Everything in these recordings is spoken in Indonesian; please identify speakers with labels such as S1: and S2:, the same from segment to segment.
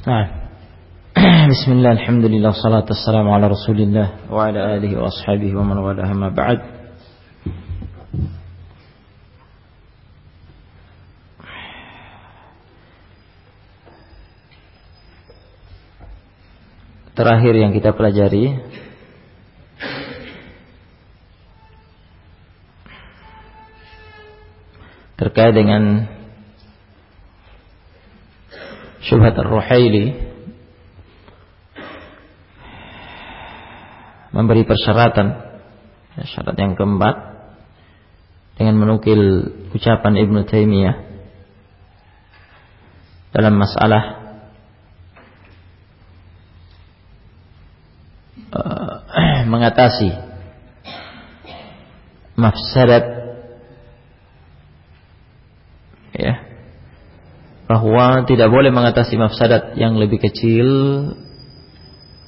S1: Nah. Bismillah, alhamdulillah, salatu wassalamu ala rasulillah Wa ala alihi wa ashabihi wa man walaha ma ba'd Terakhir yang kita pelajari Terkait dengan syubhat ar-ruhaili memberi persyaratan ya, syarat yang keempat dengan menukil ucapan Ibnu Taimiyah dalam masalah uh, mengatasi mafsadat bahwa tidak boleh mengatasi mafsadat yang lebih kecil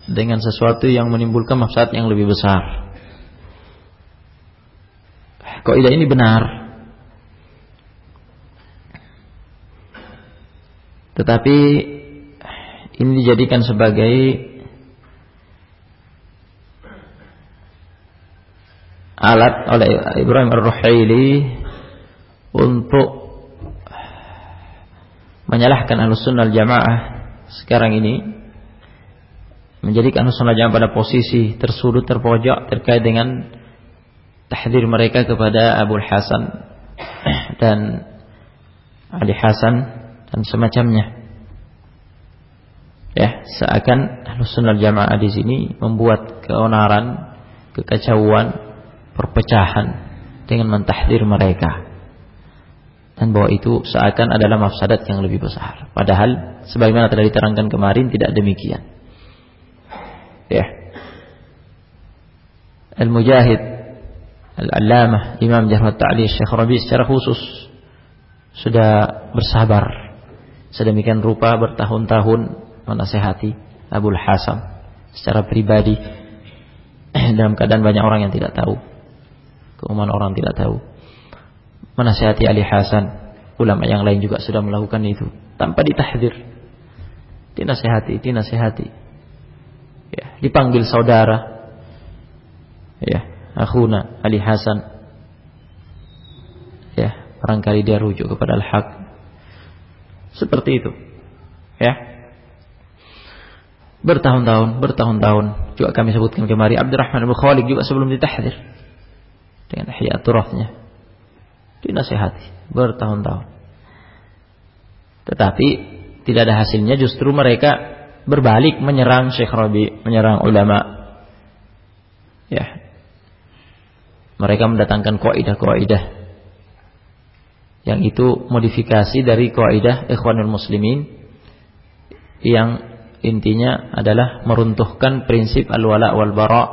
S1: dengan sesuatu yang menimbulkan mafsadat yang lebih besar. Kaidah ini benar. Tetapi ini dijadikan sebagai alat oleh Ibrahim Ar-Ruhaili untuk menyalahkan ahlus sunnah jamaah sekarang ini menjadikan ahlus sunnah jamaah pada posisi tersudut terpojok terkait dengan tahdir mereka kepada Abu Hasan dan Ali Hasan dan semacamnya. Ya, seakan ahlus sunnah jamaah di sini membuat keonaran, kekacauan, perpecahan dengan mentahdir mereka dan bahwa itu seakan adalah mafsadat yang lebih besar. Padahal sebagaimana telah diterangkan kemarin tidak demikian. Ya. Al-Mujahid Al-Allamah Imam Jahwat Ta'li Syekh Rabi secara khusus sudah bersabar sedemikian rupa bertahun-tahun menasehati Abul Hasan secara pribadi dalam keadaan banyak orang yang tidak tahu keumuman orang tidak tahu menasihati Ali Hasan. Ulama yang lain juga sudah melakukan itu tanpa ditahdir. Dinasihati, dinasihati. Ya, dipanggil saudara. Ya, akhuna Ali Hasan. Ya, barangkali dia rujuk kepada al-haq. Seperti itu. Ya. Bertahun-tahun, bertahun-tahun juga kami sebutkan kemari Abdurrahman bin Khalid juga sebelum ditahdir dengan ihya turafnya dinasehati bertahun-tahun. Tetapi tidak ada hasilnya justru mereka berbalik menyerang Syekh Rabi, menyerang ulama. Ya. Mereka mendatangkan kaidah-kaidah yang itu modifikasi dari kaidah Ikhwanul Muslimin yang intinya adalah meruntuhkan prinsip al-wala wal bara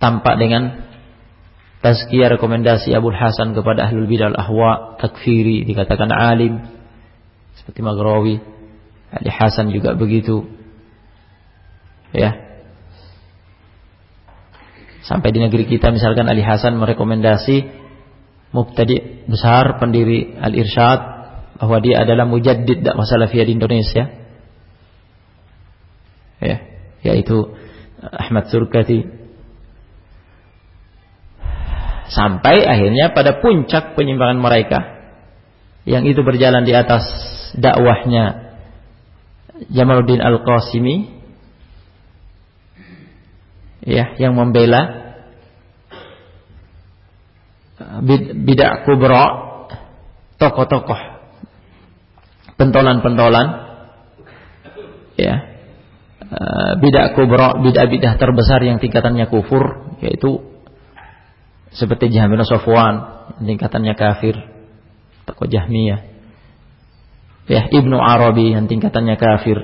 S1: tampak dengan tazkiyah rekomendasi Abu Hasan kepada ahlul bidah ahwa takfiri dikatakan alim seperti Maghrawi Ali Hasan juga begitu. Ya. Sampai di negeri kita misalkan Ali Hasan merekomendasi mubtadi besar pendiri Al-Irsyad bahwa dia adalah mujaddid dakwah salafiyah di Indonesia. Ya. Yaitu Ahmad Surkati Sampai akhirnya pada puncak penyimpangan mereka. Yang itu berjalan di atas dakwahnya Jamaluddin Al-Qasimi. Ya, yang membela bidak kubra tokoh-tokoh pentolan-pentolan ya eh, bidak kubra bidah-bidah terbesar yang tingkatannya kufur yaitu seperti Jahmi bin Safwan tingkatannya kafir. Tokoh Jahmiyah. Ya Ibnu Arabi yang tingkatannya kafir.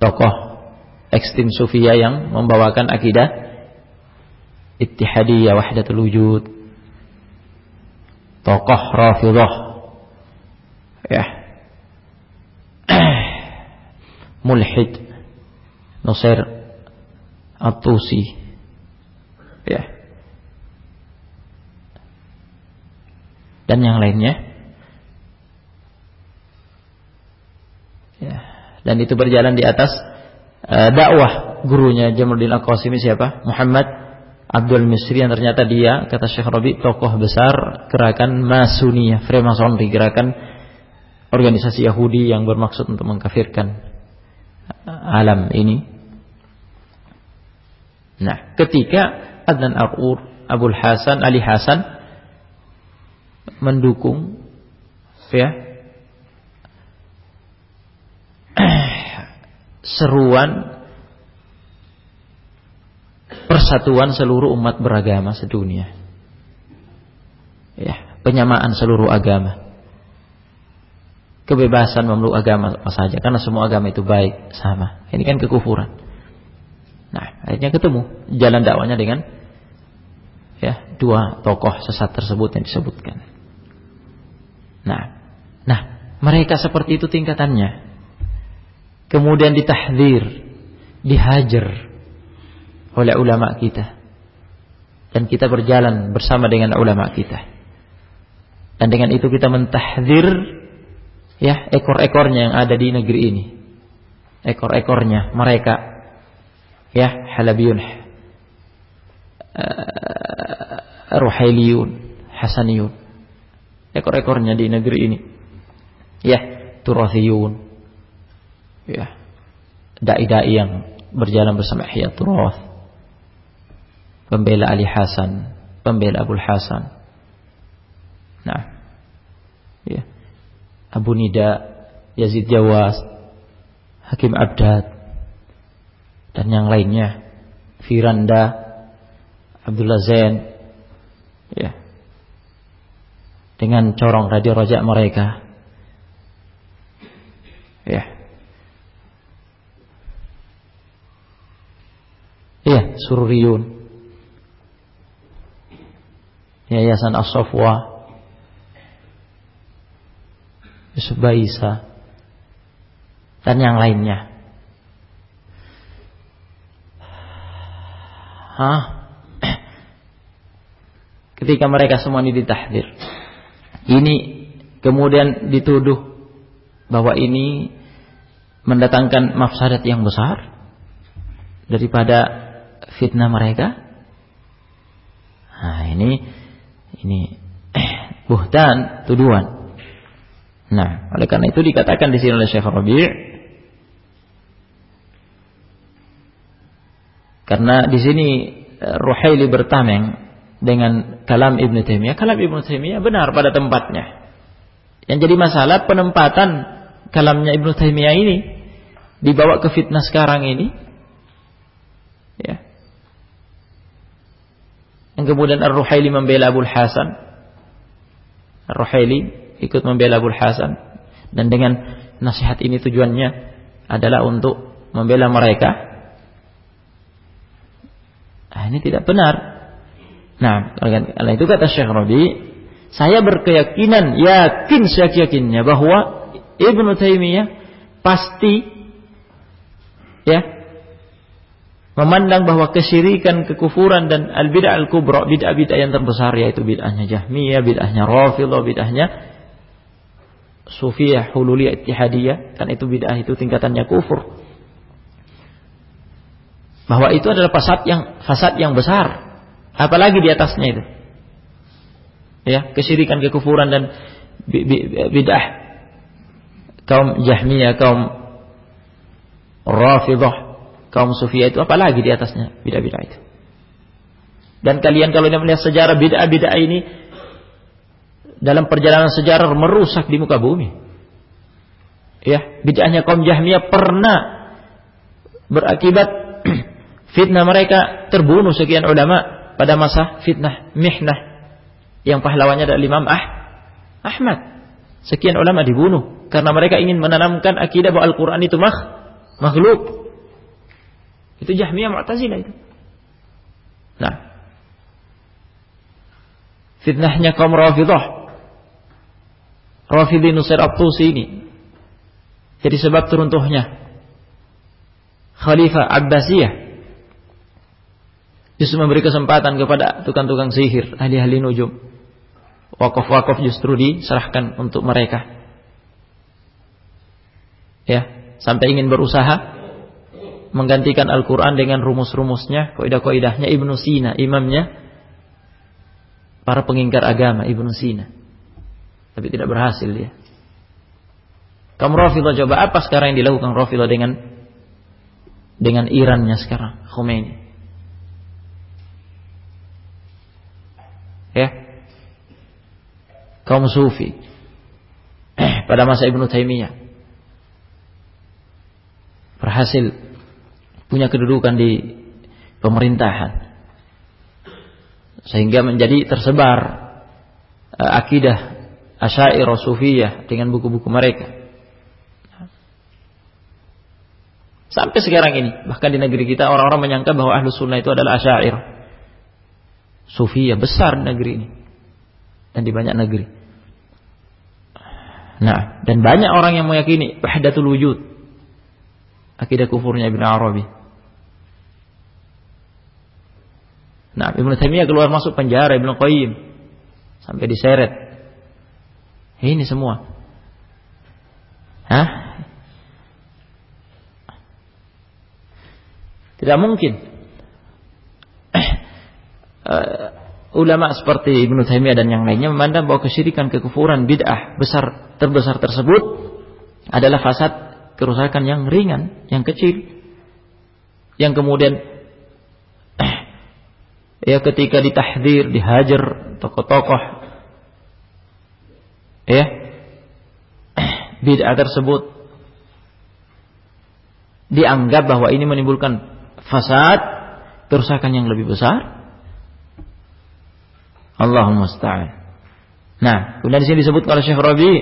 S1: Tokoh ekstrim sufia yang membawakan akidah ittihadiyah wahdatul wujud. Tokoh Rafidah. Ya. Mulhid Nusair At-Tusi. Ya dan yang lainnya. dan itu berjalan di atas uh, dakwah gurunya Jamaluddin Al-Qasimi siapa? Muhammad Abdul Misri yang ternyata dia kata Syekh Rabi tokoh besar gerakan Masuniyah, Freemasonry, gerakan organisasi Yahudi yang bermaksud untuk mengkafirkan alam ini. Nah, ketika Adnan Ar-Ur, Abul Hasan, Ali Hasan mendukung ya seruan persatuan seluruh umat beragama sedunia. Ya, penyamaan seluruh agama. Kebebasan memeluk agama apa saja karena semua agama itu baik sama. Ini kan kekufuran. Nah, akhirnya ketemu jalan dakwanya dengan ya dua tokoh sesat tersebut yang disebutkan. Nah, nah mereka seperti itu tingkatannya. Kemudian ditahdir, dihajar, oleh ulama kita. Dan kita berjalan bersama dengan ulama kita. Dan dengan itu kita mentahdir ya ekor-ekornya yang ada di negeri ini. Ekor-ekornya mereka ya halabiyun uh, ruhailiyun hasaniyun ekor-ekornya di negeri ini. Ya turathiyun ya. Dai-dai yang berjalan bersama Ihya Turath pembela Ali Hasan, pembela Abu Hasan. Nah, ya. Abu Nida, Yazid Jawas, Hakim Abdad, dan yang lainnya, Firanda, Abdullah Zain, ya, dengan corong radio rojak mereka, ya, ya, sururiyun, Yayasan As-Safwa Yusuf dan yang lainnya. Hah? Ketika mereka semua ini ditahdir. Ini kemudian dituduh bahwa ini mendatangkan mafsadat yang besar daripada fitnah mereka. Nah, ini ini buhtan, tuduhan. Nah, oleh karena itu dikatakan di sini oleh Syekh Rabi' karena di sini eh, Ruhaili bertameng dengan kalam Ibn Taimiyah. Kalam Ibn Taimiyah benar pada tempatnya. Yang jadi masalah penempatan kalamnya Ibn Taimiyah ini dibawa ke fitnah sekarang ini. Ya. Yang kemudian Ar-Ruhaili membela Abu Hasan. Ar-Ruhaili ikut membela Abu Hasan. Dan dengan nasihat ini tujuannya adalah untuk membela mereka. Nah, ini tidak benar. Nah, karena itu kata Syekh Rabi, saya berkeyakinan, yakin seyakin-yakinnya bahwa Ibnu Taimiyah pasti ya memandang bahwa kesyirikan, kekufuran dan al-bid'ah al-kubra, bid'ah-bid'ah yang terbesar yaitu bid'ahnya Jahmiyah, bid'ahnya Rafidhah, bid'ahnya Sufiyah, Hululiyah, Ittihadiyah, kan itu bid'ah itu tingkatannya kufur. Bahwa itu adalah fasad yang fasad yang besar. Apalagi di atasnya itu. Ya, kesyirikan, kekufuran dan bid'ah kaum Jahmiyah, kaum Rafidhah, kaum sufia itu apalagi di atasnya bid'ah-bid'ah itu. Dan kalian kalau melihat sejarah bid'ah-bid'ah ini dalam perjalanan sejarah merusak di muka bumi. Ya, bid'ahnya kaum Jahmiyah pernah berakibat fitnah mereka terbunuh sekian ulama pada masa fitnah mihnah yang pahlawannya adalah Imam ah, Ahmad. Sekian ulama dibunuh karena mereka ingin menanamkan akidah bahwa Al-Qur'an itu makh, makhluk itu Jahmiyah Mu'tazilah itu. Nah. Fitnahnya kaum Rafidah. Rafidhi Nusir Abtusi ini. Jadi sebab teruntuhnya Khalifah Abbasiyah justru memberi kesempatan kepada tukang-tukang sihir, ahli-ahli nujum. Wakaf-wakaf justru diserahkan untuk mereka. Ya, sampai ingin berusaha menggantikan Al-Quran dengan rumus-rumusnya, kaidah-kaidahnya Ibnu Sina, imamnya para pengingkar agama Ibnu Sina. Tapi tidak berhasil dia. Kamu Rafidah coba apa sekarang yang dilakukan Rafidah dengan dengan Irannya sekarang, Khomeini. Ya. Kaum Sufi. Pada masa Ibnu Taimiyah. Berhasil punya kedudukan di pemerintahan. Sehingga menjadi tersebar uh, akidah Asyair Sufiyah dengan buku-buku mereka. Sampai sekarang ini, bahkan di negeri kita orang-orang menyangka bahwa ahlu sunnah itu adalah asyair. Sufiyah besar negeri ini. Dan di banyak negeri. Nah, dan banyak orang yang meyakini wahdatul wujud. Akidah kufurnya Ibn Arabi. Nah, Ibn Taimiyah keluar masuk penjara Ibn Qayyim sampai diseret. Ini semua. Hah? Tidak mungkin. Uh, ulama seperti Ibnu Taimiyah dan yang lainnya memandang bahwa kesyirikan, kekufuran, bid'ah besar terbesar tersebut adalah fasad kerusakan yang ringan, yang kecil. Yang kemudian ya ketika ditahdir, dihajar tokoh-tokoh ya bid'ah tersebut dianggap bahwa ini menimbulkan fasad, kerusakan yang lebih besar. Allahumma musta'an. Nah, kemudian di sini disebut oleh Syekh Rabi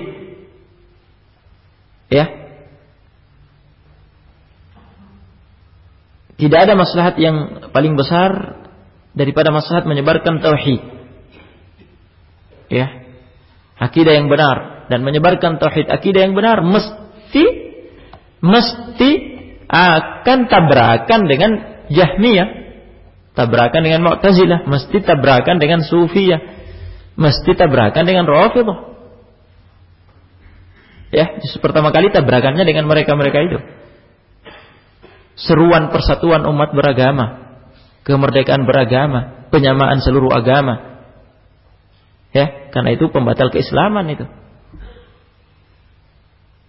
S1: ya. Tidak ada maslahat yang paling besar daripada maslahat menyebarkan tauhid. Ya. Akidah yang benar dan menyebarkan tauhid akidah yang benar mesti mesti akan tabrakan dengan Jahmiyah, tabrakan dengan Mu'tazilah, mesti tabrakan dengan Sufiyah, mesti tabrakan dengan Rafidhah. Ya, pertama kali tabrakannya dengan mereka-mereka itu. Seruan persatuan umat beragama, kemerdekaan beragama, penyamaan seluruh agama. Ya, karena itu pembatal keislaman itu.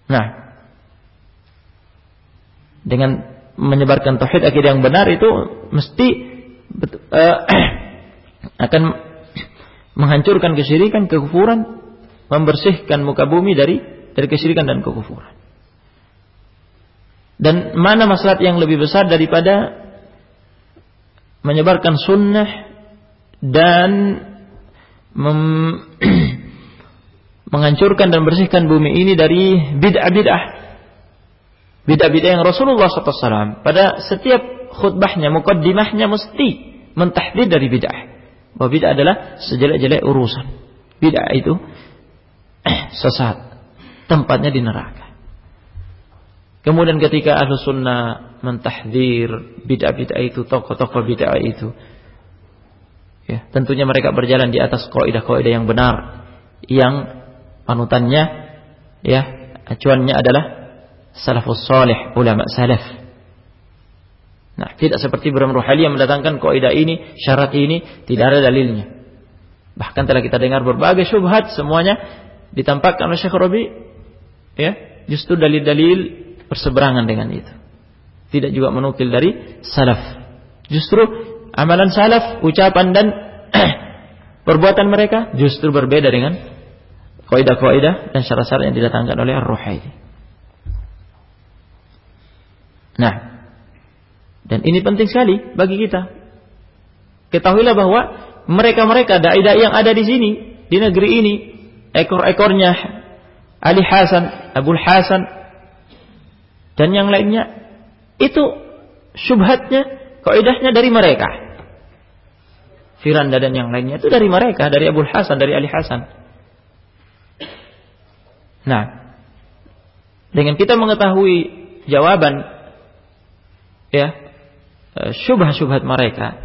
S1: Nah, dengan menyebarkan tauhid akidah yang benar itu mesti uh, akan menghancurkan kesyirikan, kekufuran, membersihkan muka bumi dari dari kesyirikan dan kekufuran. Dan mana maslahat yang lebih besar daripada menyebarkan sunnah dan menghancurkan dan bersihkan bumi ini dari bid'ah-bid'ah. Bid'ah-bid'ah yang Rasulullah SAW pada setiap khutbahnya, mukaddimahnya mesti mentahdir dari bid'ah. Bahwa bid'ah adalah sejelek-jelek urusan. Bid'ah itu eh, sesat. Tempatnya di neraka. Kemudian ketika ahlu sunnah mentahdir bid'ah-bid'ah itu, tokoh-tokoh bid'ah itu. Ya, tentunya mereka berjalan di atas kaidah-kaidah yang benar. Yang panutannya, ya, acuannya adalah salafus salih, ulama salaf. Nah, tidak seperti Ibrahim Ruhali yang mendatangkan kaidah ini, syarat ini, tidak ada dalilnya. Bahkan telah kita dengar berbagai syubhat semuanya ditampakkan oleh Syekh Rabi ya, justru dalil-dalil berseberangan dengan itu. Tidak juga menukil dari salaf. Justru amalan salaf, ucapan dan perbuatan mereka justru berbeda dengan kaidah-kaidah dan syarat-syarat yang didatangkan oleh Ar-Ruhaili. Nah, dan ini penting sekali bagi kita. Ketahuilah bahwa mereka-mereka dai-dai yang ada di sini, di negeri ini, ekor-ekornya Ali Hasan, Abu Hasan, dan yang lainnya, itu syubhatnya, kaidahnya dari mereka. Firanda dan yang lainnya itu dari mereka, dari Abu Hasan, dari Ali Hasan. Nah, dengan kita mengetahui jawaban ya syubhat-syubhat mereka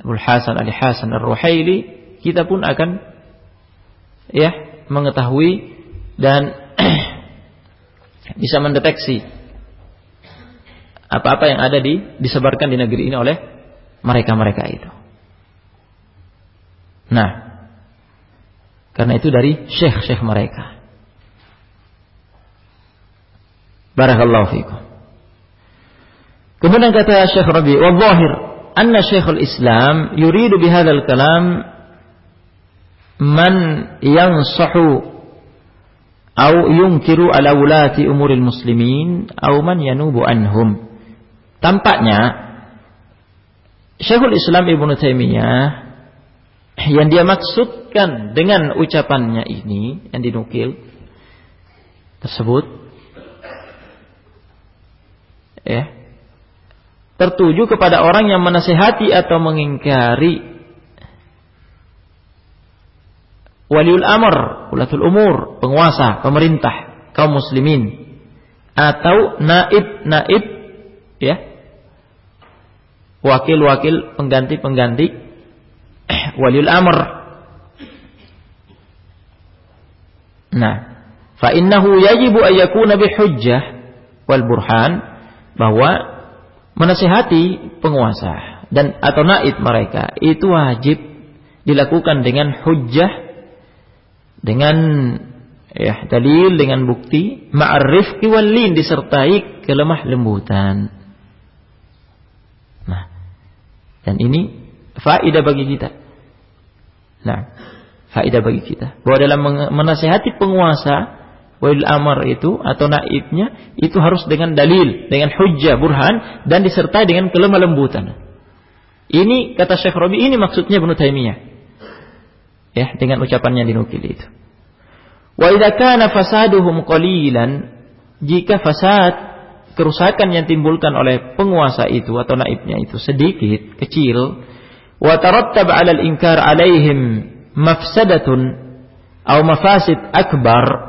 S1: Abdul Hasan Ali Hasan Ar-Ruhaili kita pun akan ya mengetahui dan bisa mendeteksi apa-apa yang ada di disebarkan di negeri ini oleh mereka-mereka itu. Nah, karena itu dari syekh-syekh mereka. Barakallahu fikum. Kemudian kata Syekh Rabi, "Wa dhahir anna Syekhul Islam yuridu bihadzal kalam man yansahu au yungkiru ala wulati umuril muslimin au man yanubu anhum. Tampaknya Syekhul Islam Ibnu Taimiyah yang dia maksudkan dengan ucapannya ini yang dinukil tersebut ya tertuju kepada orang yang menasehati atau mengingkari waliul amr, ulatul umur, penguasa, pemerintah, kaum muslimin atau naib-naib ya. Wakil-wakil pengganti-pengganti waliul amr. Nah, fa innahu yajibu ayyakuna bihujjah wal burhan bahwa menasihati penguasa dan atau naib mereka itu wajib dilakukan dengan hujjah dengan ya dalil dengan bukti ma'arif kiwalin disertai kelemah lembutan. Nah, dan ini faedah bagi kita. Nah, faedah bagi kita bahwa dalam menasehati penguasa wal amar itu atau naibnya itu harus dengan dalil, dengan hujjah, burhan dan disertai dengan kelemah lembutan. Ini kata Syekh Rabi ini maksudnya Ibnu Taimiyah ya dengan ucapannya dinukil itu. Wa idza kana fasaduhum qalilan jika fasad kerusakan yang timbulkan oleh penguasa itu atau naibnya itu sedikit, kecil, wa tarattab 'ala al-inkar 'alaihim mafsadatun atau mafasid akbar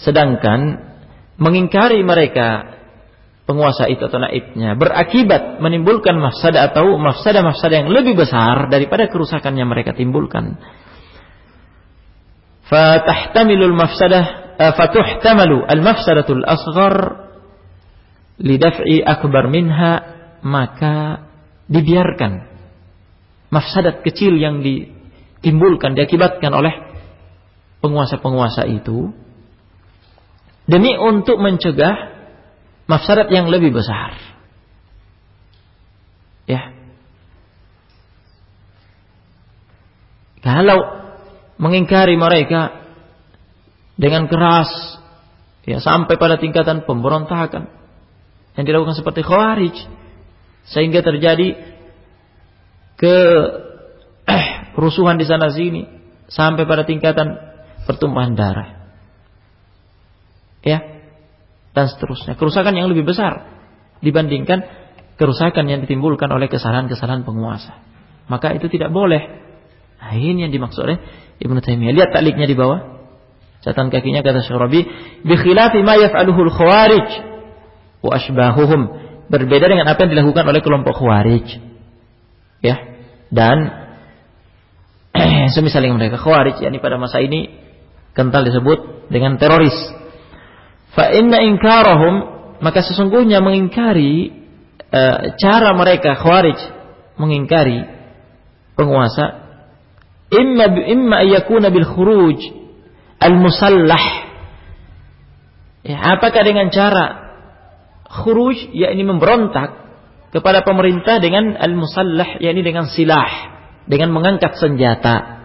S1: sedangkan mengingkari mereka penguasa itu atau naibnya berakibat menimbulkan mafsadah atau mafsadah-mafsadah yang lebih besar daripada kerusakan yang mereka timbulkan. Fatahtamilu al-mafsadah fatuhtamalu al-mafsadatul asghar lidaf'i akbar minha maka dibiarkan mafsadat kecil yang ditimbulkan diakibatkan oleh penguasa-penguasa itu demi untuk mencegah mafsadat yang lebih besar. Ya. Kalau mengingkari mereka dengan keras ya sampai pada tingkatan pemberontakan yang dilakukan seperti khawarij sehingga terjadi ke eh, kerusuhan di sana sini sampai pada tingkatan pertumpahan darah ya dan seterusnya kerusakan yang lebih besar dibandingkan kerusakan yang ditimbulkan oleh kesalahan-kesalahan penguasa maka itu tidak boleh nah, ini yang dimaksud oleh Ibnu Taimiyah. Lihat takliknya di bawah. Catatan kakinya kata Syarabi, bi khilafi ma yaf'aluhu al-khawarij wa asbahuhum. Berbeda dengan apa yang dilakukan oleh kelompok khawarij. Ya. Dan semisal yang mereka khawarij yakni pada masa ini kental disebut dengan teroris. Fa inna inkarahum maka sesungguhnya mengingkari uh, cara mereka khawarij mengingkari penguasa. Imma imma yakuna bil khuruj al musallah ya apakah dengan cara khuruj yakni memberontak kepada pemerintah dengan al musallah yakni dengan silah dengan mengangkat senjata?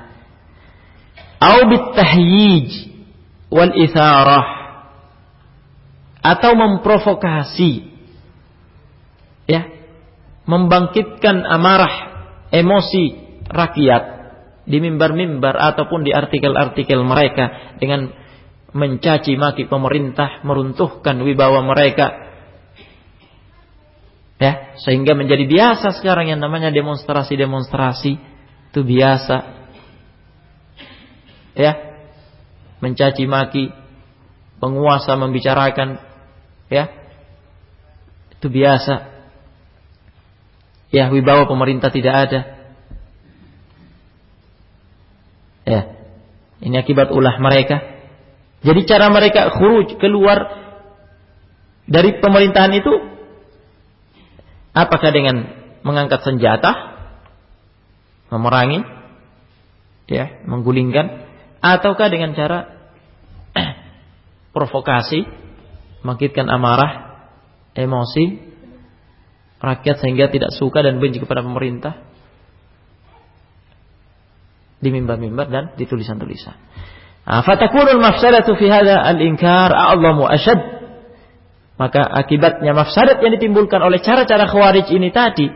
S1: Au bit tahyij wal itharah atau memprovokasi ya membangkitkan amarah emosi rakyat di mimbar-mimbar ataupun di artikel-artikel mereka dengan mencaci maki pemerintah, meruntuhkan wibawa mereka. Ya, sehingga menjadi biasa sekarang yang namanya demonstrasi-demonstrasi itu biasa. Ya. Mencaci maki penguasa membicarakan ya. Itu biasa. Ya, wibawa pemerintah tidak ada. Ya. Ini akibat ulah mereka. Jadi cara mereka khuruj keluar dari pemerintahan itu apakah dengan mengangkat senjata memerangi ya menggulingkan ataukah dengan cara provokasi bangkitkan amarah emosi rakyat sehingga tidak suka dan benci kepada pemerintah di mimbar-mimbar dan di tulisan-tulisan. Ah, fatakunul mafsadatu fi hadha al-inkar a'zamu ashad. Maka akibatnya mafsadat yang ditimbulkan oleh cara-cara khawarij ini tadi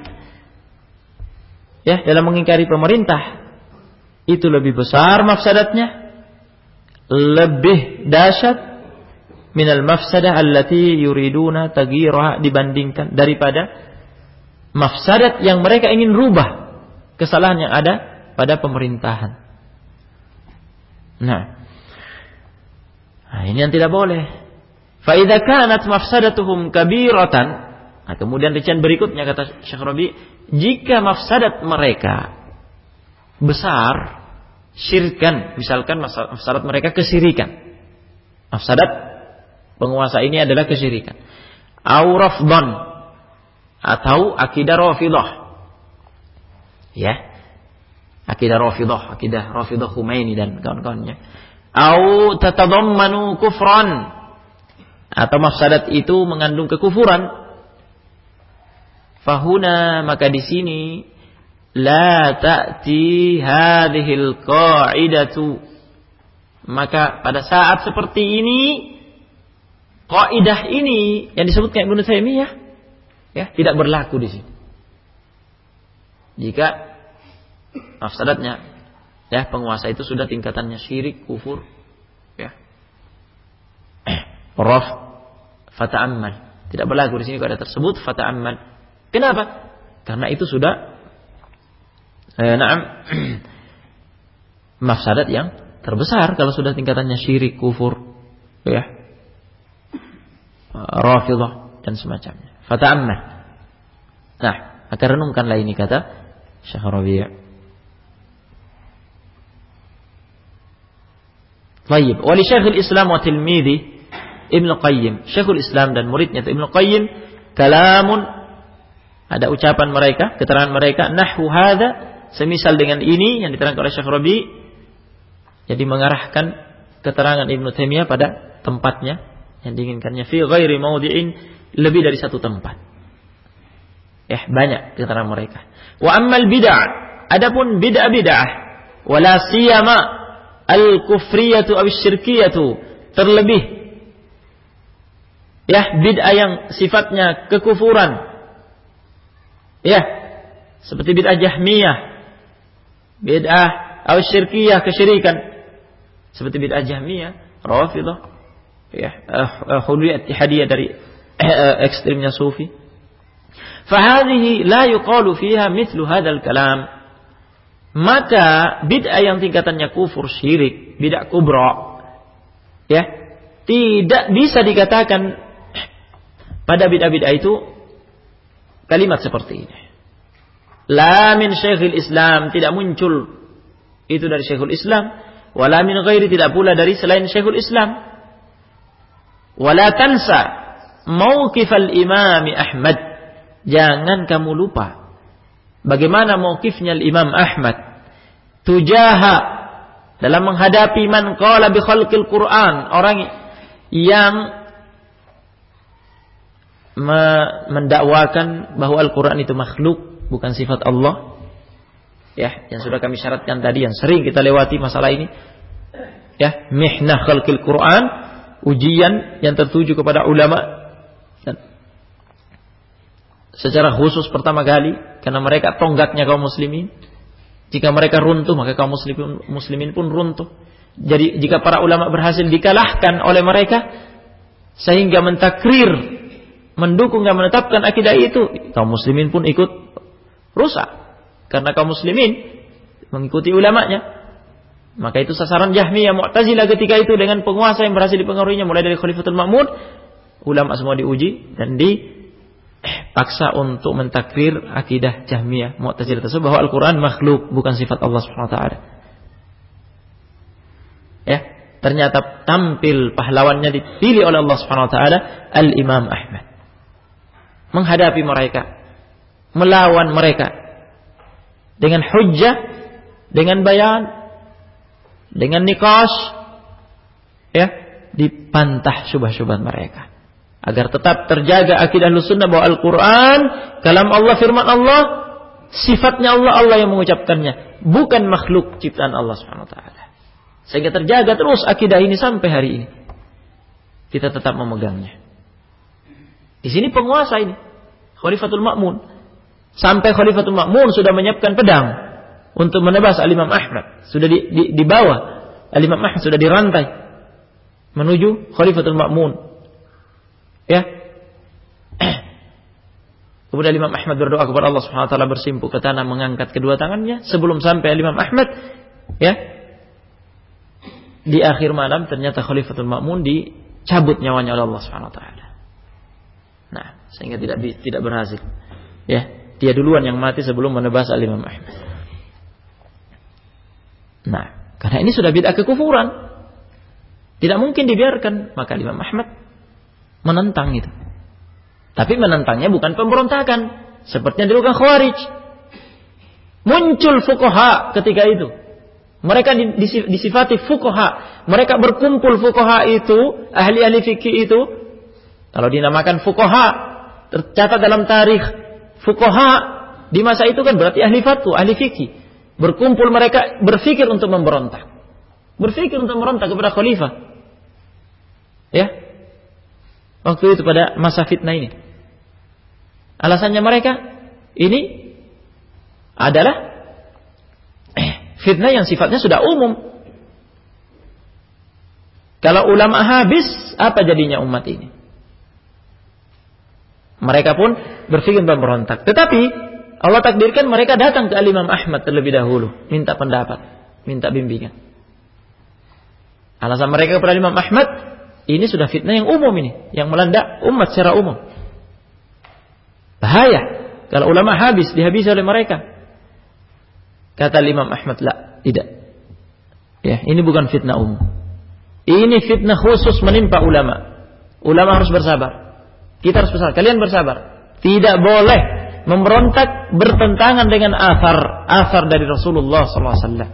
S1: ya dalam mengingkari pemerintah itu lebih besar mafsadatnya lebih dahsyat minal mafsadah allati yuriduna taghiraha dibandingkan daripada mafsadat yang mereka ingin rubah kesalahan yang ada pada pemerintahan. Nah, Nah, ini yang tidak boleh. Faida kanat mafsadatuhum kabiratan. Nah, kemudian rincian berikutnya kata Syekh Rabi, jika mafsadat mereka besar, syirkan, misalkan mafsadat mereka kesirikan. Mafsadat penguasa ini adalah kesirikan. Aurafdan atau akidah rafidah. Ya. Akidah rafidah, akidah rafidah Khomeini dan kawan-kawannya au tatadammanu kufran atau mafsadat itu mengandung kekufuran fahuna maka di sini la ta'ti hadhil qa'idatu maka pada saat seperti ini kaidah ini yang disebutkan Ibnu Taimiyah ya tidak berlaku di sini jika mafsadatnya ya penguasa itu sudah tingkatannya syirik, kufur, ya. Raf fata'amman. Tidak berlaku di sini ada tersebut fata'amman. Kenapa? Karena itu sudah eh, naam mafsadat yang terbesar kalau sudah tingkatannya syirik, kufur, ya. Rafidah dan semacamnya. Fata'amman. Nah, maka renungkanlah ini kata Syekh Rabi' Tayyib. Wali Syekhul Islam wa tilmidhi Ibnu Qayyim. Syekhul Islam dan muridnya Ibnu Qayyim kalamun ada ucapan mereka, keterangan mereka nahwu hadza semisal dengan ini yang diterangkan oleh Syekh Rabi jadi mengarahkan keterangan Ibnu Taimiyah pada tempatnya yang diinginkannya fi ghairi maudi'in lebih dari satu tempat. Ya, banyak keterangan mereka. Wa ammal bid'ah, adapun bid'ah bid'ah wala siyama al-kufriyatu aw syirkiyatu terlebih ya bid'ah yang sifatnya kekufuran ya seperti bid'ah Jahmiyah bid'ah aw syirkiyah kesyirikan seperti bid'ah Jahmiyah Rafidah ya. Eh, eh, Huliyat hadiah dari eh, ekstrimnya sufi. Fahadihi la yuqalu fiha mithlu hadzal kalam. Maka bid'ah yang tingkatannya kufur syirik bid'ah kubra ya tidak bisa dikatakan pada bid'ah-bid'ah itu kalimat seperti ini. La min syekhil islam tidak muncul itu dari syekhul islam. Wala min ghairi tidak pula dari selain syekhul islam. Wala tansa mauqif al-imam Ahmad. Jangan kamu lupa Bagaimana mauqifnya Imam Ahmad tujaha dalam menghadapi man qala bi khalqil Quran, orang yang mendakwakan bahwa Al-Quran itu makhluk, bukan sifat Allah. Ya, yang sudah kami syaratkan tadi, yang sering kita lewati masalah ini. Ya, mihnah khalqil Quran, ujian yang tertuju kepada ulama secara khusus pertama kali karena mereka tonggaknya kaum muslimin. Jika mereka runtuh maka kaum muslimin, muslimin pun runtuh. Jadi jika para ulama berhasil dikalahkan oleh mereka sehingga mentakrir, mendukung dan menetapkan akidah itu, kaum muslimin pun ikut rusak. Karena kaum muslimin mengikuti ulamanya. Maka itu sasaran Jahmiyah Mu'tazilah ketika itu dengan penguasa yang berhasil dipengaruhinya mulai dari Khalifatul Ma'mun, ulama semua diuji dan di paksa untuk mentakrir akidah Jahmiyah Mu'tazilah tersebut bahwa Al-Qur'an makhluk bukan sifat Allah Subhanahu wa taala. Ya. ternyata tampil pahlawannya dipilih oleh Allah Subhanahu wa taala Al-Imam Ahmad. Menghadapi mereka, melawan mereka dengan hujjah, dengan bayan, dengan nikash ya, dipantah syubhat-syubhat mereka. Agar tetap terjaga akidah sunnah bahwa Al-Quran, kalam Allah, firman Allah, sifatnya Allah, Allah yang mengucapkannya. Bukan makhluk ciptaan Allah SWT. Sehingga terjaga terus akidah ini sampai hari ini. Kita tetap memegangnya. Di sini penguasa ini. Khalifatul Ma'mun. Sampai Khalifatul Ma'mun sudah menyiapkan pedang untuk menebas Al-Imam Ahmad. Sudah di, di, di bawah. Al-Imam Ahmad sudah dirantai menuju Khalifatul Ma'mun. Ya. Kemudian Imam Ahmad berdoa kepada Allah Subhanahu wa taala bersimpu ke tanah mengangkat kedua tangannya sebelum sampai Imam Ahmad ya. Di akhir malam ternyata Khalifatul Ma'mun dicabut nyawanya oleh Allah Subhanahu wa taala. Nah, sehingga tidak tidak berhasil. Ya, dia duluan yang mati sebelum menebas Al Imam Ahmad. Nah, karena ini sudah bid'ah kekufuran. Tidak mungkin dibiarkan, maka Imam Ahmad menentang itu. Tapi menentangnya bukan pemberontakan, seperti yang dilakukan Khawarij. Muncul fukoha ketika itu. Mereka disifati fukoha. Mereka berkumpul fukoha itu, ahli-ahli fikih itu. Kalau dinamakan fukoha, tercatat dalam tarikh fukoha di masa itu kan berarti ahli fatwa, ahli fikih. Berkumpul mereka berfikir untuk memberontak. Berfikir untuk memberontak kepada khalifah. Ya. Waktu itu pada masa fitnah ini. Alasannya mereka ini adalah eh, fitnah yang sifatnya sudah umum. Kalau ulama habis, apa jadinya umat ini? Mereka pun berpikir memberontak. Tetapi Allah takdirkan mereka datang ke Imam Ahmad terlebih dahulu, minta pendapat, minta bimbingan. Alasan mereka kepada Imam Ahmad, ini sudah fitnah yang umum ini, yang melanda umat secara umum. Bahaya kalau ulama habis dihabisi oleh mereka. Kata Imam Ahmad, lah, tidak. Ya, ini bukan fitnah umum. Ini fitnah khusus menimpa ulama. Ulama harus bersabar. Kita harus bersabar. Kalian bersabar. Tidak boleh memberontak bertentangan dengan asar asar dari Rasulullah SAW.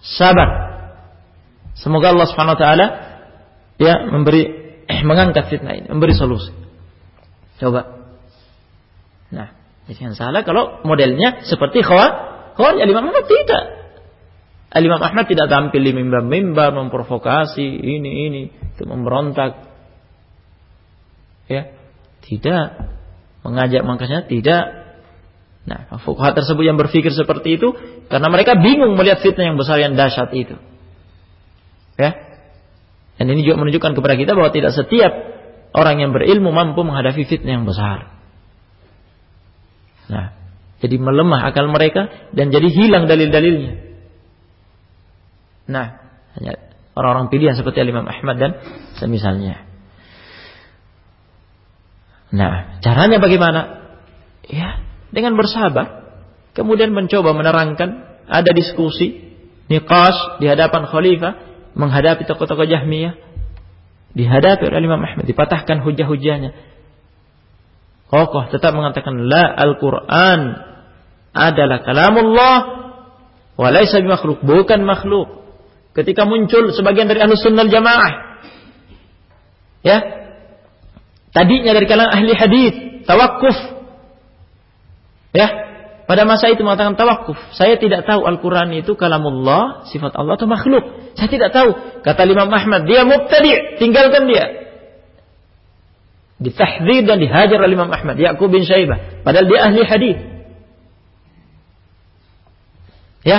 S1: Sabar. Semoga Allah Subhanahu Wa Taala ya memberi eh, mengangkat fitnah ini, memberi solusi. Coba. Nah, yang salah kalau modelnya seperti khawat, khawat Imam Ahmad tidak. Al-Imam Ahmad tidak tampil di mimbar-mimbar memprovokasi ini ini, itu memberontak ya tidak mengajak makanya tidak. Nah fuqaha tersebut yang berpikir seperti itu karena mereka bingung melihat fitnah yang besar yang dahsyat itu. Ya? Dan ini juga menunjukkan kepada kita bahwa tidak setiap orang yang berilmu mampu menghadapi fitnah yang besar. Nah jadi melemah akal mereka dan jadi hilang dalil-dalilnya. Nah hanya orang-orang pilihan seperti Imam Ahmad dan semisalnya Nah, caranya bagaimana? Ya, dengan bersabar. Kemudian mencoba menerangkan, ada diskusi, niqash di hadapan khalifah, menghadapi tokoh-tokoh Jahmiyah, dihadapi oleh Imam Ahmad, dipatahkan hujah-hujahnya. Kokoh tetap mengatakan la Al-Qur'an adalah kalamullah wa laisa makhluk, bukan makhluk. Ketika muncul sebagian dari Ahlus Sunnah Jamaah ya, Tadinya dari kalangan ahli hadis, tawakuf. Ya, pada masa itu mengatakan tawakuf. Saya tidak tahu Al-Quran itu kalamullah, sifat Allah atau makhluk. Saya tidak tahu. Kata Imam Ahmad, dia mubtadi, tinggalkan dia. Ditahdir dan dihajar oleh Imam Ahmad, Yaqub bin Syaibah. Padahal dia ahli hadis. Ya,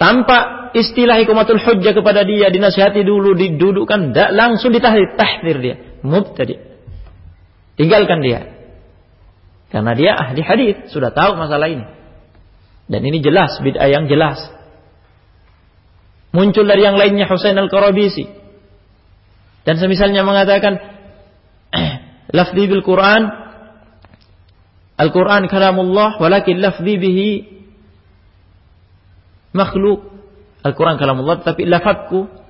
S1: tanpa istilah ikumatul hujjah kepada dia, dinasihati dulu, didudukkan, langsung ditahdir, tahdir dia. Mubtadi. Tinggalkan dia. Karena dia ahli hadis, sudah tahu masalah ini. Dan ini jelas bid'ah yang jelas. Muncul dari yang lainnya Husain al-Qarabisi. Dan semisalnya mengatakan lafzi bil Quran Al-Quran kalamullah walakin lafzi bihi makhluk. Al-Quran kalamullah tapi lafadku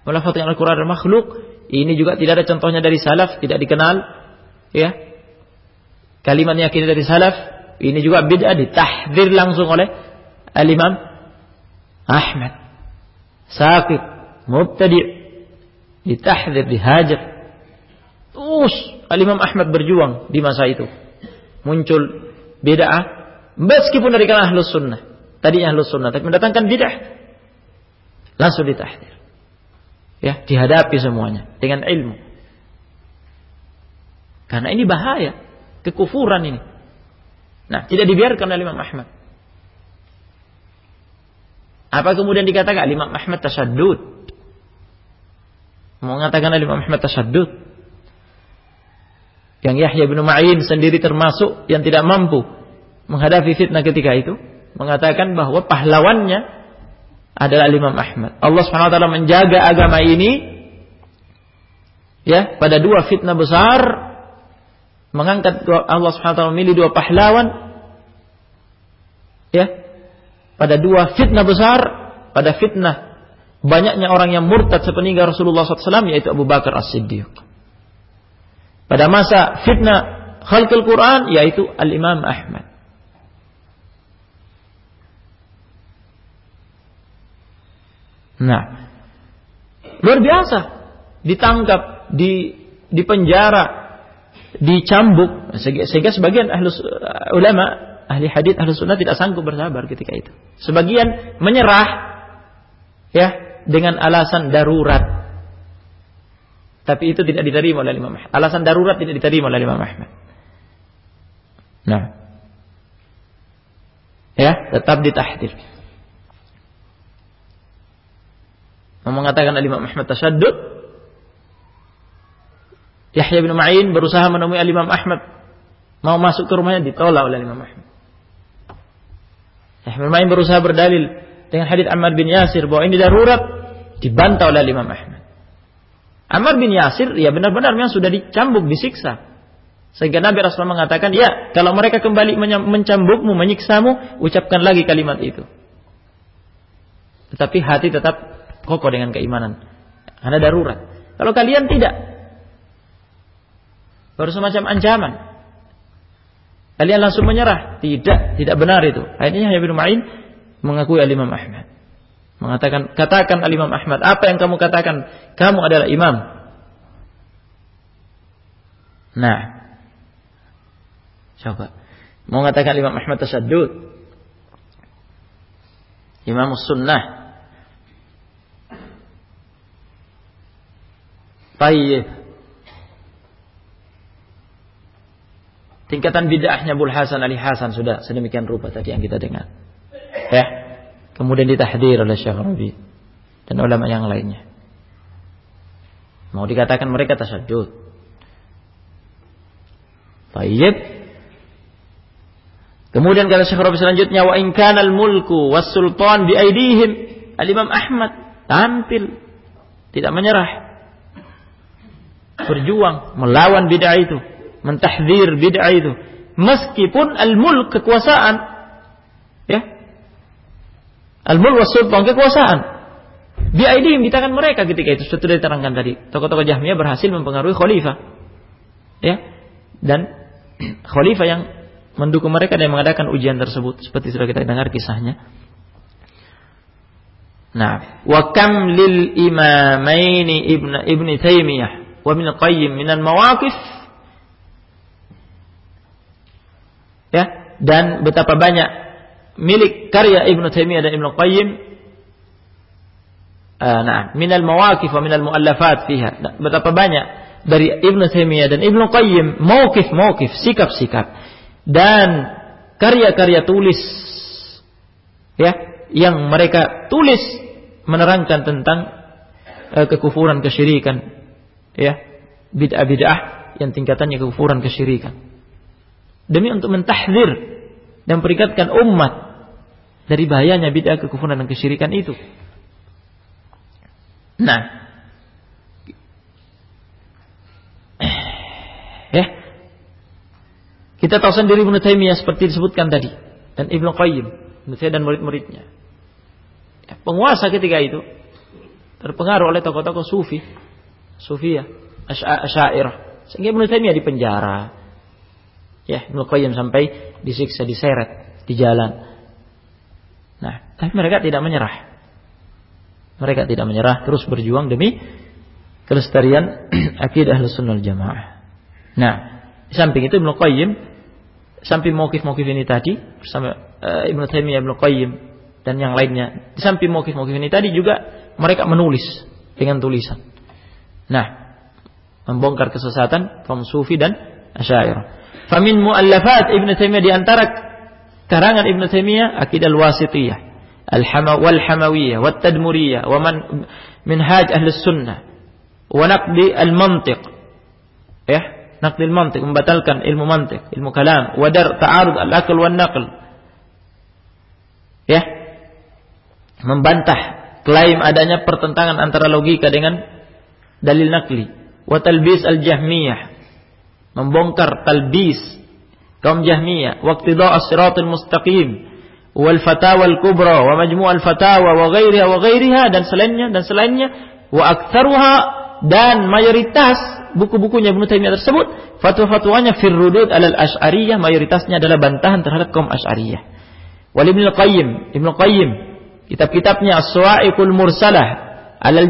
S1: Melafatkan Al-Quran makhluk. Ini juga tidak ada contohnya dari salaf, tidak dikenal. Ya. Kalimat yakin dari salaf, ini juga bid'ah ditahdir langsung oleh Al-Imam Ahmad. Sakit, mubtadi' ditahdir, dihajar. Terus Al-Imam Ahmad berjuang di masa itu. Muncul bid'ah meskipun dari kalangan ahlus sunnah. Tadinya ahlus sunnah tapi mendatangkan bid'ah. Langsung ditahdir. Ya, dihadapi semuanya dengan ilmu. Karena ini bahaya, kekufuran ini. Nah, tidak dibiarkan oleh Imam Ahmad. Apa kemudian dikatakan Imam Ahmad tasaddud? Mengatakan Imam Ahmad tasaddud. Yang Yahya bin Ma'in sendiri termasuk yang tidak mampu menghadapi fitnah ketika itu. Mengatakan bahwa pahlawannya adalah Imam Ahmad. Allah taala menjaga agama ini ya pada dua fitnah besar mengangkat Allah Subhanahu wa memilih dua pahlawan ya pada dua fitnah besar pada fitnah banyaknya orang yang murtad sepeninggal Rasulullah SAW yaitu Abu Bakar As-Siddiq pada masa fitnah khalqul Quran yaitu Al-Imam Ahmad Nah, luar biasa. Ditangkap, di di penjara, dicambuk sehingga sebagian ahlus ulama ahli hadis ahli sunnah tidak sanggup bersabar ketika itu. Sebagian menyerah ya dengan alasan darurat. Tapi itu tidak diterima oleh Imam Ahmad. Alasan darurat tidak diterima oleh Imam Ahmad. Nah. Ya, tetap ditahdir. mengatakan Al-Imam Ahmad tasaddud. Yahya bin Ma'in berusaha menemui Al-Imam Ahmad. Mau masuk ke rumahnya ditolak oleh Al-Imam Ahmad. Yahya bin Ma'in berusaha berdalil dengan hadis Ammar bin Yasir bahwa ini darurat dibantah oleh Imam Ahmad. Ammar bin Yasir ya benar-benar memang sudah dicambuk, disiksa. Sehingga Nabi Rasulullah mengatakan, ya kalau mereka kembali mencambukmu, menyiksamu, ucapkan lagi kalimat itu. Tetapi hati tetap kokoh dengan keimanan. Karena darurat. Kalau kalian tidak, baru semacam ancaman. Kalian langsung menyerah. Tidak, tidak benar itu. Akhirnya Yahya bin Ma'in mengakui Al-Imam Ahmad. Mengatakan, katakan Al-Imam Ahmad, apa yang kamu katakan? Kamu adalah imam. Nah, coba. Mau mengatakan Imam Ahmad tasaddud. Imam sunnah Tayyib. Tingkatan bid'ahnya Bul Hasan Ali Hasan sudah sedemikian rupa tadi yang kita dengar. Ya. Kemudian ditahdir oleh Syekh Rabi dan ulama yang lainnya. Mau dikatakan mereka tasaddud. Tayyib. Kemudian kata Syekh Rabi selanjutnya wa in kana al-mulku was-sultan bi aidihim Al-Imam Ahmad tampil tidak menyerah berjuang melawan bid'ah itu, mentahdir bid'ah itu. Meskipun al-mulk kekuasaan ya. Al-mulk wasultan kekuasaan. Biaidihim di tangan mereka ketika itu sudah diterangkan tadi. Tokoh-tokoh Jahmiyah berhasil mempengaruhi khalifah. Ya. Dan khalifah yang mendukung mereka dan mengadakan ujian tersebut seperti sudah kita dengar kisahnya. Nah, wa kam lil imamaini ibn ibn Taimiyah wa min qayyim minal mawaqif ya? Dan betapa banyak milik karya Ibnu Taimiyah dan Ibnu Qayyim uh, nah minal mawaqif wa minal muallafat fiha. Nah, betapa banyak dari Ibnu Taimiyah dan Ibnu Qayyim mauqif mauqif sikap-sikap. Dan karya-karya tulis ya yang mereka tulis menerangkan tentang uh, kekufuran kesyirikan ya bid'ah-bid'ah yang tingkatannya kekufuran kesyirikan. Demi untuk mentahdir dan peringatkan umat dari bahayanya bid'ah kekufuran dan kesyirikan itu. Nah, ya kita tahu sendiri Ibnu Taimiyah seperti disebutkan tadi dan Ibnu Qayyim, Ibnu dan murid-muridnya. Ya, penguasa ketika itu terpengaruh oleh tokoh-tokoh sufi, sufiyah, asyairah. Sehingga Ibnu Taimiyah di penjara. Ya, Ibnu Qayyim sampai disiksa, diseret di jalan. Nah, tapi mereka tidak menyerah. Mereka tidak menyerah, terus berjuang demi kelestarian akidah Ahlussunnah Jamaah. Nah, di samping itu Ibnu Qayyim samping mauqif-mauqif ini tadi bersama uh, Ibnu Taimiyah Ibnu Qayyim dan yang lainnya. Di samping mauqif-mauqif ini tadi juga mereka menulis dengan tulisan. Nah, membongkar kesesatan kaum sufi dan asyairah. Famin muallafat Ibnu Taimiyah di antara karangan Ibnu Taimiyah al-wasitiyah Al-Hama wal Hamawiyah, Wal-tadmuriyah. wa man minhaj ahli sunnah, wa naqdi al-mantiq. Ya, naqdi al-mantiq membatalkan ilmu mantiq. ilmu kalam, wa dar ta'arud al-akal wal-naql. Ya. Membantah klaim adanya pertentangan antara logika dengan dalil nakli. Wa talbis al-jahmiyah membongkar talbis kaum jahmiyah waqtida as-siratal mustaqim wal fatawa al kubra wa majmu' al fatawa wa ghairiha wa ghairiha dan selainnya dan selainnya wa aktsaruha dan mayoritas buku-bukunya Ibnu Taimiyah tersebut fatwa-fatwanya fir rudud alal asy'ariyah mayoritasnya adalah bantahan terhadap kaum asy'ariyah. Wal Ibnu Qayyim Qayyim kitab-kitabnya As-Sawa'iqul Mursalah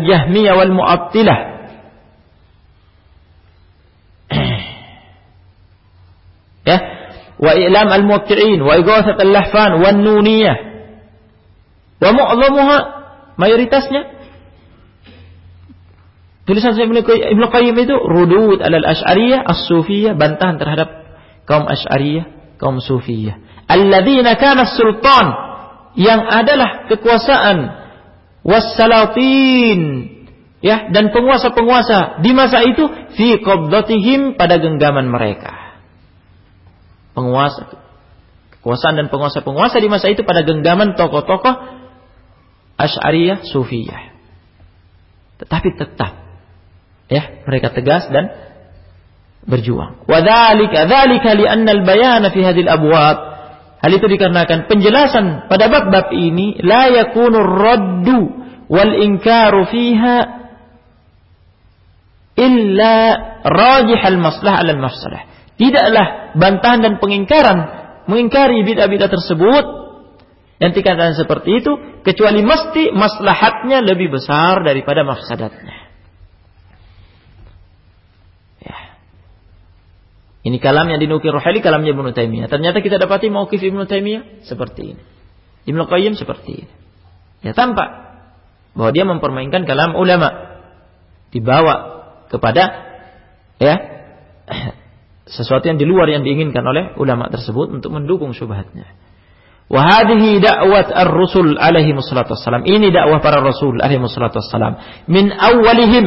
S1: Jahmiyah wal Mu'attilah ya. Wa i'lam al-muwaqqi'in wa ighathat al-lahfan nuniyah wa mayoritasnya. Tulisan Ibnu Qayyim itu rudud alal asy'ariyah as-sufiyah bantahan terhadap kaum asy'ariyah kaum sufiyah. Alladzina kana sultan yang adalah kekuasaan. Wassalatin ya dan penguasa-penguasa di masa itu fi qabdatihim pada genggaman mereka penguasa kekuasaan dan penguasa-penguasa di masa itu pada genggaman tokoh-tokoh Asy'ariyah Sufiyah. Tetapi tetap ya mereka tegas dan berjuang. Wa dzalika dzalika li'anna al-bayan fi hadhihi al-abwab Hal itu dikarenakan penjelasan pada bab-bab ini la yakunu raddu wal inkaru fiha illa rajih al-maslah al mafsadah. Tidaklah bantahan dan pengingkaran mengingkari bid'ah-bid'ah tersebut yang dikatakan seperti itu kecuali mesti maslahatnya lebih besar daripada mafsadatnya. Ya. Ini kalam yang dinukir Rohali, kalamnya Ibnu Taimiyah. Ternyata kita dapati mauqif Ibnu Taimiyah seperti ini. Ibnu Qayyim seperti ini. Ya tampak bahwa dia mempermainkan kalam ulama dibawa kepada ya sesuatu yang di luar yang diinginkan oleh ulama tersebut untuk mendukung syubhatnya. Wahadihi da'wat ar-rusul alaihi wassalam. Ini dakwah para rasul alaihi wassalam. Min awalihim.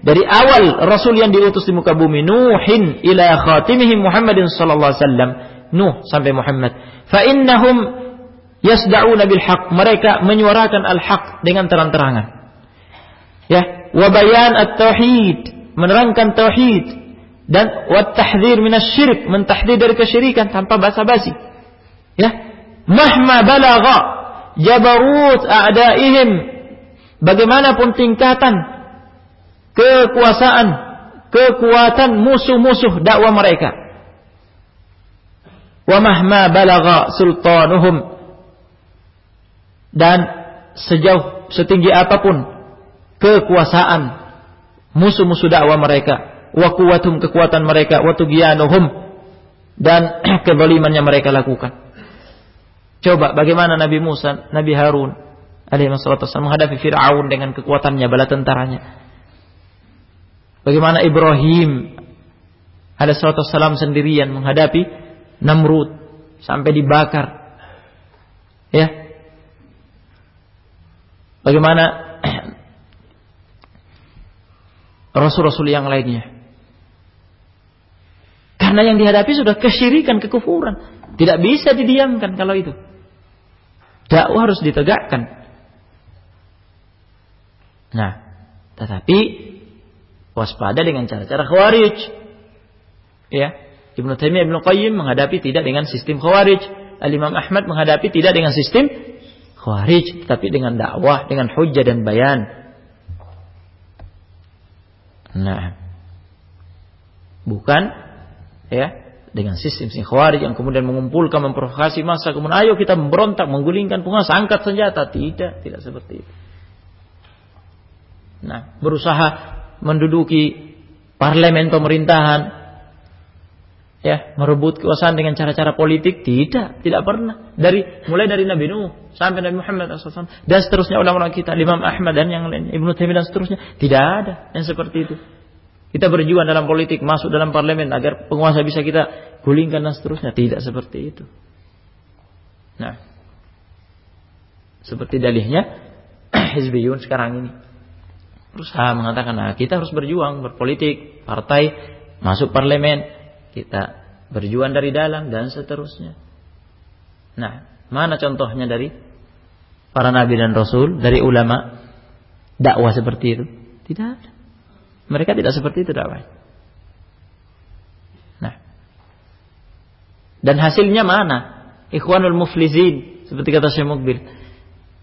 S1: Dari awal rasul yang diutus di muka bumi. Nuhin ila khatimihim Muhammadin sallallahu alaihi wasallam. Nuh sampai Muhammad. Fa innahum yasda'una bil haq. Mereka menyuarakan al-haq dengan terang-terangan. Ya, wa bayan at-tauhid, menerangkan tauhid dan wat tahdzir minasyirik, mentahdzir dari kesyirikan tanpa basa-basi. Ya. Mahma balagha jabarut a'daihim bagaimanapun tingkatan kekuasaan, kekuatan musuh-musuh dakwah mereka. Wa mahma balagha sultanuhum dan sejauh setinggi apa pun kekuasaan musuh-musuh dakwah mereka wa kuwatum kekuatan mereka wa tughyanuhum dan kezalimannya mereka lakukan. Coba bagaimana Nabi Musa, Nabi Harun alaihi wasallam menghadapi Firaun dengan kekuatannya bala tentaranya. Bagaimana Ibrahim alaihi wasallam sendirian menghadapi Namrud sampai dibakar. Ya. Bagaimana rasul-rasul yang lainnya karena yang dihadapi sudah kesyirikan, kekufuran. Tidak bisa didiamkan kalau itu. Dakwah harus ditegakkan. Nah, tetapi waspada dengan cara-cara khawarij. Ya, Ibnu Taimiyah Ibnu Qayyim menghadapi tidak dengan sistem khawarij. Al-Imam Ahmad menghadapi tidak dengan sistem khawarij, tapi dengan dakwah, dengan hujjah dan bayan. Nah, bukan ya dengan sistem khawarij yang kemudian mengumpulkan memprovokasi masa kemudian ayo kita memberontak menggulingkan penguasa angkat senjata. Tidak tidak seperti itu. Nah berusaha menduduki parlemen pemerintahan. Ya merebut kekuasaan dengan cara-cara politik. Tidak tidak pernah. Dari mulai dari Nabi Nuh sampai Nabi Muhammad SAW dan seterusnya ulama-ulama kita Imam Ahmad dan yang lain Ibnu Taimiyah dan seterusnya. Tidak ada yang seperti itu kita berjuang dalam politik, masuk dalam parlemen agar penguasa bisa kita gulingkan dan seterusnya. Tidak seperti itu. Nah, seperti dalihnya Hizbiyun sekarang ini. Berusaha mengatakan, nah kita harus berjuang, berpolitik, partai, masuk parlemen, kita berjuang dari dalam dan seterusnya. Nah, mana contohnya dari para nabi dan rasul, dari ulama dakwah seperti itu? Tidak ada. Mereka tidak seperti itu dakwah. Nah. Dan hasilnya mana? Ikhwanul muflizin. Seperti kata Syekh Mukbil.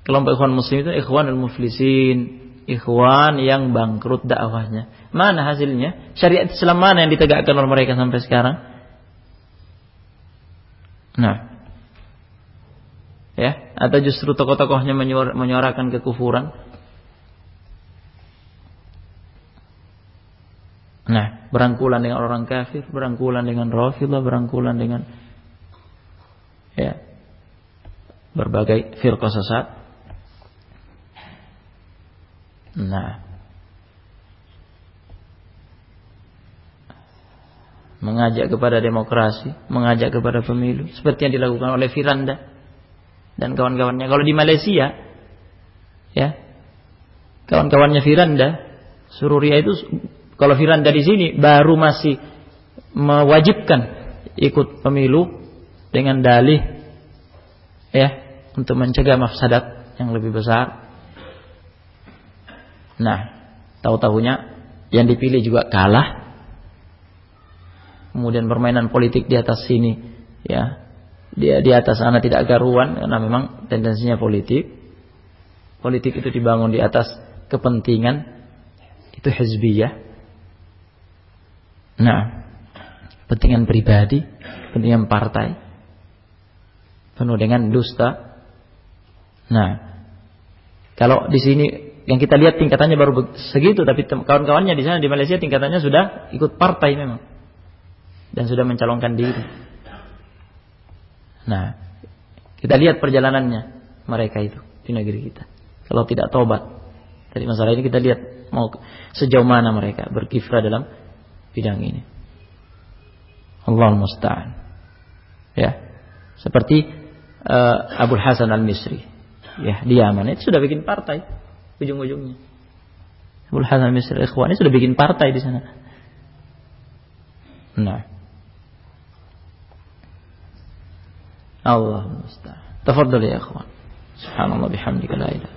S1: Kelompok ikhwan muslim itu ikhwanul muflizin. Ikhwan yang bangkrut dakwahnya. Mana hasilnya? Syariat Islam mana yang ditegakkan oleh mereka sampai sekarang? Nah. Ya, atau justru tokoh-tokohnya menyuarakan kekufuran? Nah, berangkulan dengan orang kafir, berangkulan dengan rafidah, berangkulan dengan ya berbagai firqah sesat. Nah, mengajak kepada demokrasi, mengajak kepada pemilu, seperti yang dilakukan oleh Firanda dan kawan-kawannya. Kalau di Malaysia, ya, kawan-kawannya Firanda, Sururia itu kalau Firan dari sini baru masih mewajibkan ikut pemilu dengan dalih ya untuk mencegah mafsadat yang lebih besar. Nah, tahu-tahunya yang dipilih juga kalah. Kemudian permainan politik di atas sini ya. Dia di atas sana tidak garuan karena memang tendensinya politik. Politik itu dibangun di atas kepentingan itu hizbiyah Nah, kepentingan pribadi, kepentingan partai, penuh dengan dusta. Nah, kalau di sini yang kita lihat tingkatannya baru segitu, tapi kawan-kawannya di sana di Malaysia tingkatannya sudah ikut partai memang dan sudah mencalonkan diri. Nah, kita lihat perjalanannya mereka itu di negeri kita. Kalau tidak tobat dari masalah ini kita lihat mau sejauh mana mereka berkiprah dalam bidang ini. Allah musta'an. Ya. Seperti uh, Abu Hasan Al-Misri. Ya, di Yaman itu sudah bikin partai ujung-ujungnya. Abu Hasan Al-Misri ikhwan sudah bikin partai di sana. Nah. Allah musta'an. Tafadhal ya ikhwan. Subhanallah bihamdika la ilaha